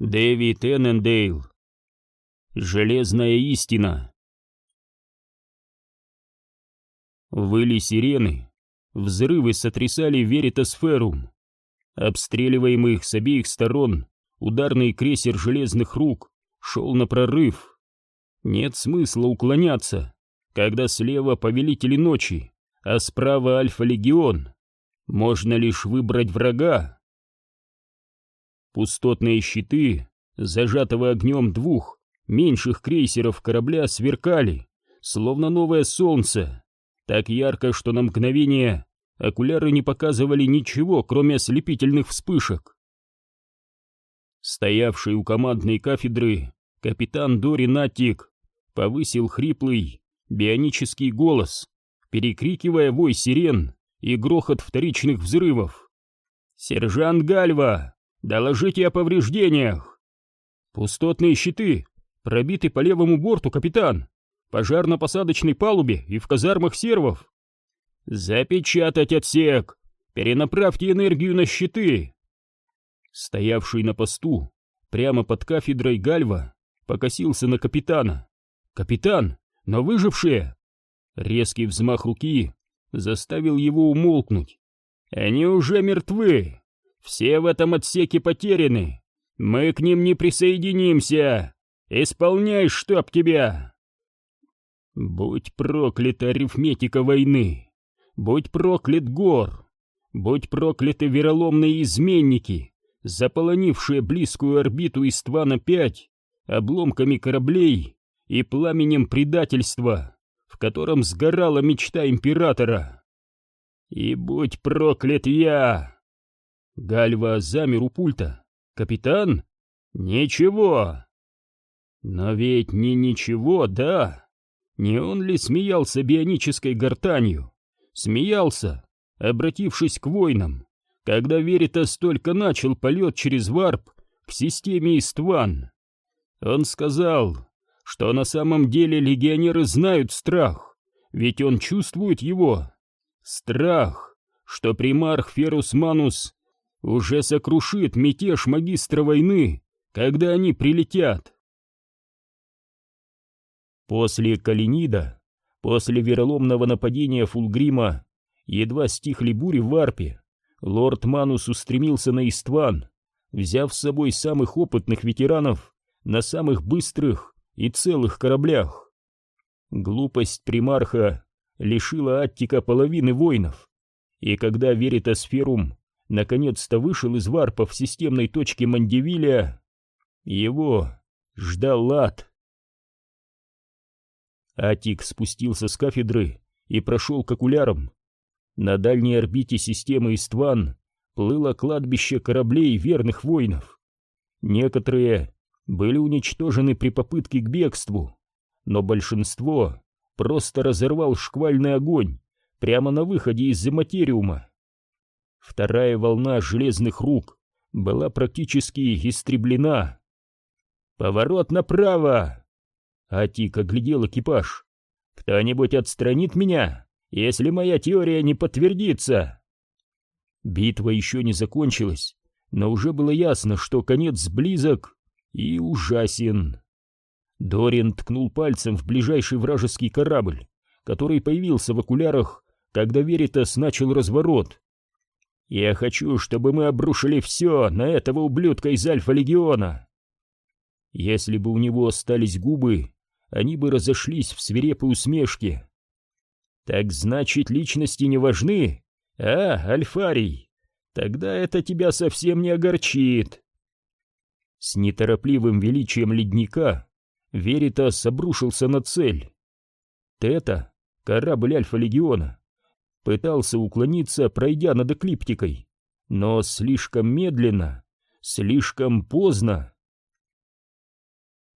Дэвид Эннендейл. Железная истина. Выли сирены, взрывы сотрясали Веритасферум. Обстреливаемый их с обеих сторон, ударный крейсер железных рук шел на прорыв. Нет смысла уклоняться, когда слева повелители ночи, а справа Альфа-легион. Можно лишь выбрать врага. Пустотные щиты, зажатого огнем двух меньших крейсеров корабля, сверкали, словно новое солнце, так ярко, что на мгновение окуляры не показывали ничего, кроме ослепительных вспышек. Стоявший у командной кафедры капитан Дори Натик повысил хриплый, бионический голос, перекрикивая вой сирен и грохот вторичных взрывов. «Сержант Гальва, Доложите о повреждениях. Пустотные щиты пробиты по левому борту, капитан. Пожар на посадочной палубе и в казармах сервов. Запечатать отсек. Перенаправьте энергию на щиты. Стоявший на посту, прямо под кафедрой Гальва, покосился на капитана. «Капитан, но выжившие!» Резкий взмах руки заставил его умолкнуть. «Они уже мертвы!» Все в этом отсеке потеряны. Мы к ним не присоединимся. Исполняй, чтоб тебя. Будь проклята арифметика войны. Будь проклят гор. Будь прокляты вероломные изменники, заполонившие близкую орбиту Иствана-5 обломками кораблей и пламенем предательства, в котором сгорала мечта императора. И будь проклят я! Гальва замер у пульта. «Капитан? Ничего!» «Но ведь не ничего, да? Не он ли смеялся бионической гортанью? Смеялся, обратившись к воинам, когда Веритас только начал полет через варп к системе Истван. Он сказал, что на самом деле легионеры знают страх, ведь он чувствует его. Страх, что примарх Ферус Манус уже сокрушит мятеж магистра войны, когда они прилетят. После Калинида, после вероломного нападения Фулгрима, едва стихли бури в Варпе, лорд Манус устремился на Истван, взяв с собой самых опытных ветеранов на самых быстрых и целых кораблях. Глупость примарха лишила Аттика половины воинов, и когда Веритасферум наконец-то вышел из варпа в системной точке Мандевиля, его ждал ад. Атик спустился с кафедры и прошел к окулярам. На дальней орбите системы Истван плыло кладбище кораблей верных воинов. Некоторые были уничтожены при попытке к бегству, но большинство просто разорвал шквальный огонь прямо на выходе из зиматериума. Вторая волна железных рук была практически истреблена. «Поворот направо!» Атик оглядел экипаж. «Кто-нибудь отстранит меня, если моя теория не подтвердится!» Битва еще не закончилась, но уже было ясно, что конец близок и ужасен. Дорин ткнул пальцем в ближайший вражеский корабль, который появился в окулярах, когда Веритас начал разворот. Я хочу, чтобы мы обрушили все на этого ублюдка из Альфа-Легиона. Если бы у него остались губы, они бы разошлись в свирепой усмешке. Так значит, личности не важны? А, Альфарий, тогда это тебя совсем не огорчит. С неторопливым величием ледника Веритас обрушился на цель. Тета, корабль Альфа-Легиона, пытался уклониться, пройдя над эклиптикой, но слишком медленно, слишком поздно.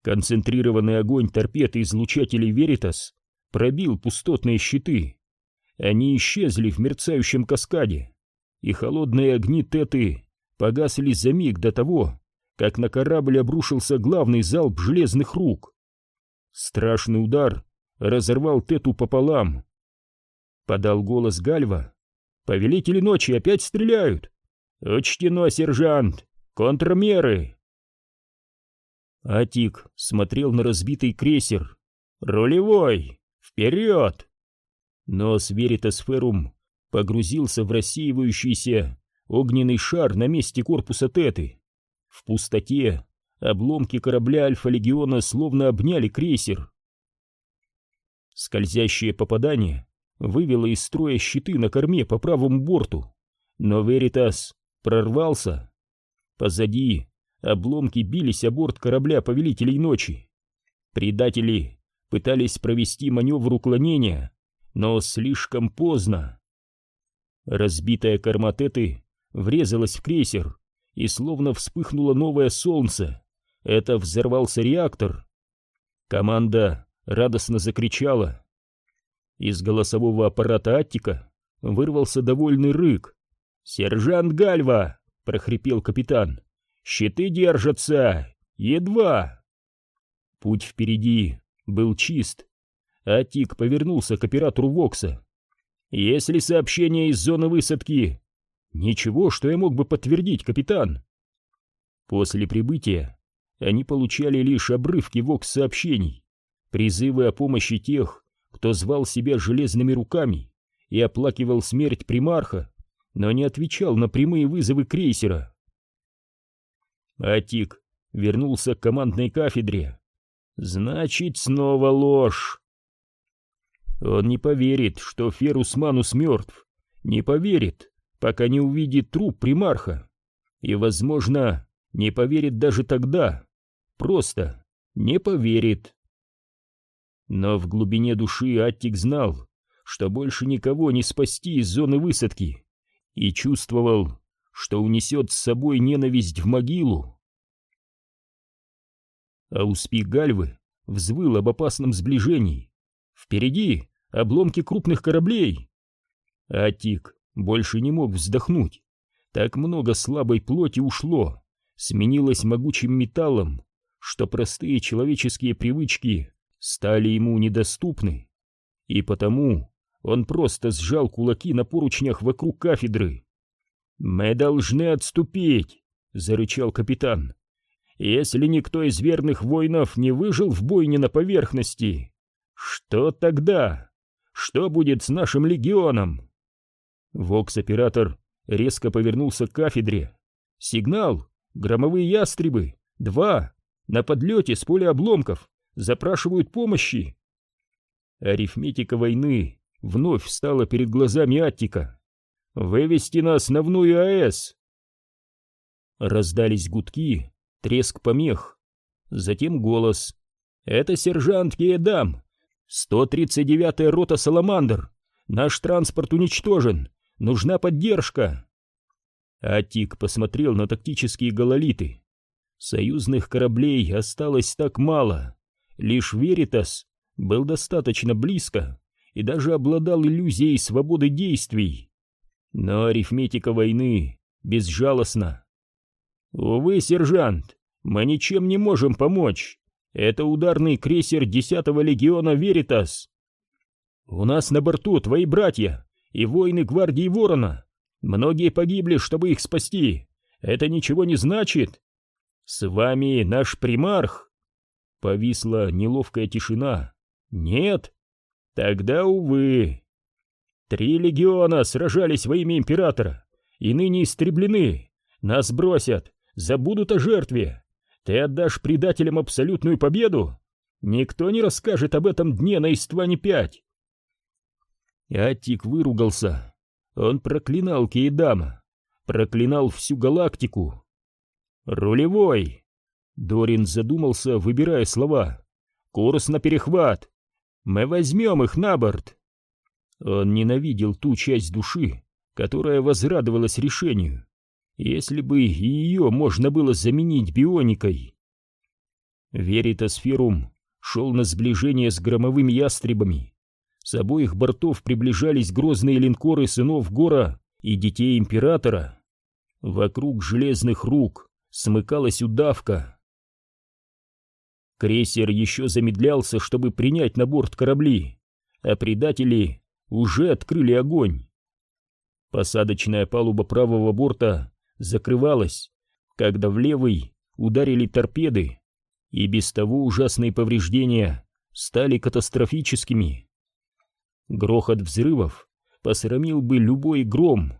Концентрированный огонь торпед излучателей Веритас пробил пустотные щиты. Они исчезли в мерцающем каскаде, и холодные огни Теты погасли за миг до того, как на корабль обрушился главный залп железных рук. Страшный удар разорвал Тету пополам, Подал голос Гальва. «Повелители ночи опять стреляют!» «Учтено, сержант! Контрмеры!» Атик смотрел на разбитый крейсер. «Рулевой! Вперед!» Но Сверитосферум погрузился в рассеивающийся огненный шар на месте корпуса Теты. В пустоте обломки корабля Альфа-Легиона словно обняли крейсер. Скользящее попадание вывело из строя щиты на корме по правому борту, но Веритас прорвался. Позади обломки бились о борт корабля Повелителей Ночи. Предатели пытались провести маневр уклонения, но слишком поздно. Разбитая корма Теты врезалась в крейсер, и словно вспыхнуло новое солнце. Это взорвался реактор. Команда радостно закричала. Из голосового аппарата Аттика вырвался довольный рык. «Сержант Гальва!» — прохрипел капитан. «Щиты держатся! Едва!» Путь впереди был чист. Атик повернулся к оператору Вокса. «Есть ли сообщение из зоны высадки?» «Ничего, что я мог бы подтвердить, капитан!» После прибытия они получали лишь обрывки Вокс-сообщений, призывы о помощи тех, кто звал себя железными руками и оплакивал смерть примарха, но не отвечал на прямые вызовы крейсера. Атик вернулся к командной кафедре. «Значит, снова ложь!» Он не поверит, что Ферус Манус мертв, не поверит, пока не увидит труп примарха. И, возможно, не поверит даже тогда. Просто не поверит. Но в глубине души Аттик знал, что больше никого не спасти из зоны высадки, и чувствовал, что унесет с собой ненависть в могилу. А успех Гальвы взвыл об опасном сближении. Впереди обломки крупных кораблей. Атик больше не мог вздохнуть. Так много слабой плоти ушло, сменилось могучим металлом, что простые человеческие привычки стали ему недоступны. И потому он просто сжал кулаки на поручнях вокруг кафедры. «Мы должны отступить!» — зарычал капитан. «Если никто из верных воинов не выжил в бойне на поверхности, что тогда? Что будет с нашим легионом?» Вокс-оператор резко повернулся к кафедре. «Сигнал! Громовые ястребы! Два! На подлете с поля обломков! Запрашивают помощи!» Арифметика войны вновь встала перед глазами Аттика. «Вывести на основную АЭС!» Раздались гудки, треск помех. Затем голос. «Это сержант Киедам! 139-я рота «Саламандр». Наш транспорт уничтожен. Нужна поддержка!» Атик посмотрел на тактические гололиты. Союзных кораблей осталось так мало. Лишь Веритас был достаточно близко и даже обладал иллюзией свободы действий. Но арифметика войны безжалостна. «Увы, сержант, мы ничем не можем помочь. Это ударный крейсер 10-го легиона Веритас. У нас на борту твои братья, и воины гвардии Ворона. Многие погибли, чтобы их спасти. Это ничего не значит. С вами наш примарх. Повисла неловкая тишина. Нет? Тогда, увы. Три легиона сражались во имя императора и ныне истреблены. Нас бросят, забудут о жертве. Ты отдашь предателям абсолютную победу? Никто не расскажет об этом дне на Истване-5. Атик выругался. Он проклинал Кейдама, проклинал всю галактику. «Рулевой!» Дорин задумался, выбирая слова. «Курс на перехват! Мы возьмем их на борт!» Он ненавидел ту часть души, которая возрадовалась решению. Если бы ее можно было заменить бионикой. Веритасферум шел на сближение с громовыми ястребами, с обоих бортов приближались грозные линкоры сынов Гора и детей Императора. Вокруг железных рук смыкалась удавка. Крейсер еще замедлялся, чтобы принять на борт корабли, а предатели уже открыли огонь. Посадочная палуба правого борта закрывалась, когда в левый ударили торпеды. И без того ужасные повреждения стали катастрофическими. Грохот взрывов посрамил бы любой гром.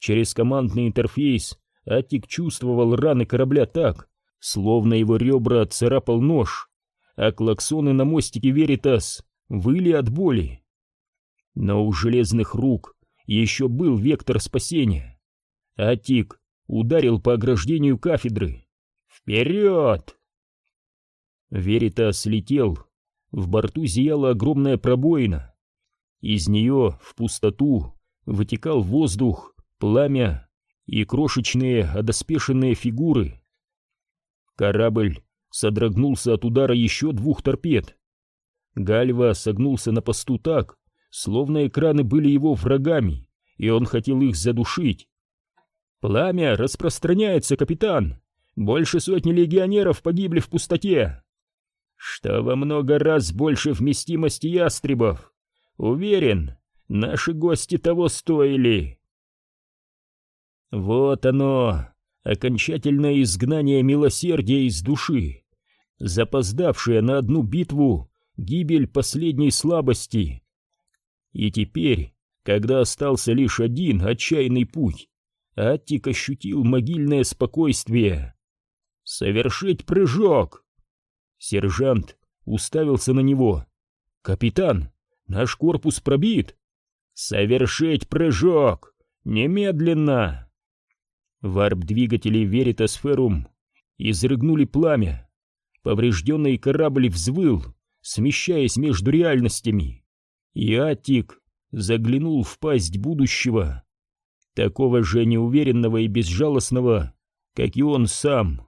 Через командный интерфейс Атик чувствовал раны корабля так, словно его ребра царапал нож, а клаксоны на мостике Веритас выли от боли. Но у железных рук еще был вектор спасения. Атик ударил по ограждению кафедры. «Вперед!» Веритас летел. В борту зияла огромная пробоина. Из нее в пустоту вытекал воздух, пламя и крошечные одоспешенные фигуры. Корабль содрогнулся от удара еще двух торпед. Гальва согнулся на посту так, словно экраны были его врагами, и он хотел их задушить. «Пламя распространяется, капитан! Больше сотни легионеров погибли в пустоте!» «Что во много раз больше вместимости ястребов!» Уверен, наши гости того стоили. Вот оно, окончательное изгнание милосердия из души, запоздавшее на одну битву гибель последней слабости. И теперь, когда остался лишь один отчаянный путь, Аттик ощутил могильное спокойствие. «Совершить прыжок!» Сержант уставился на него. «Капитан, Наш корпус пробит. Совершить прыжок! Немедленно! Варп-двигатели Веритасферум изрыгнули пламя. Поврежденный корабль взвыл, смещаясь между реальностями. И Атик заглянул в пасть будущего, такого же неуверенного и безжалостного, как и он сам.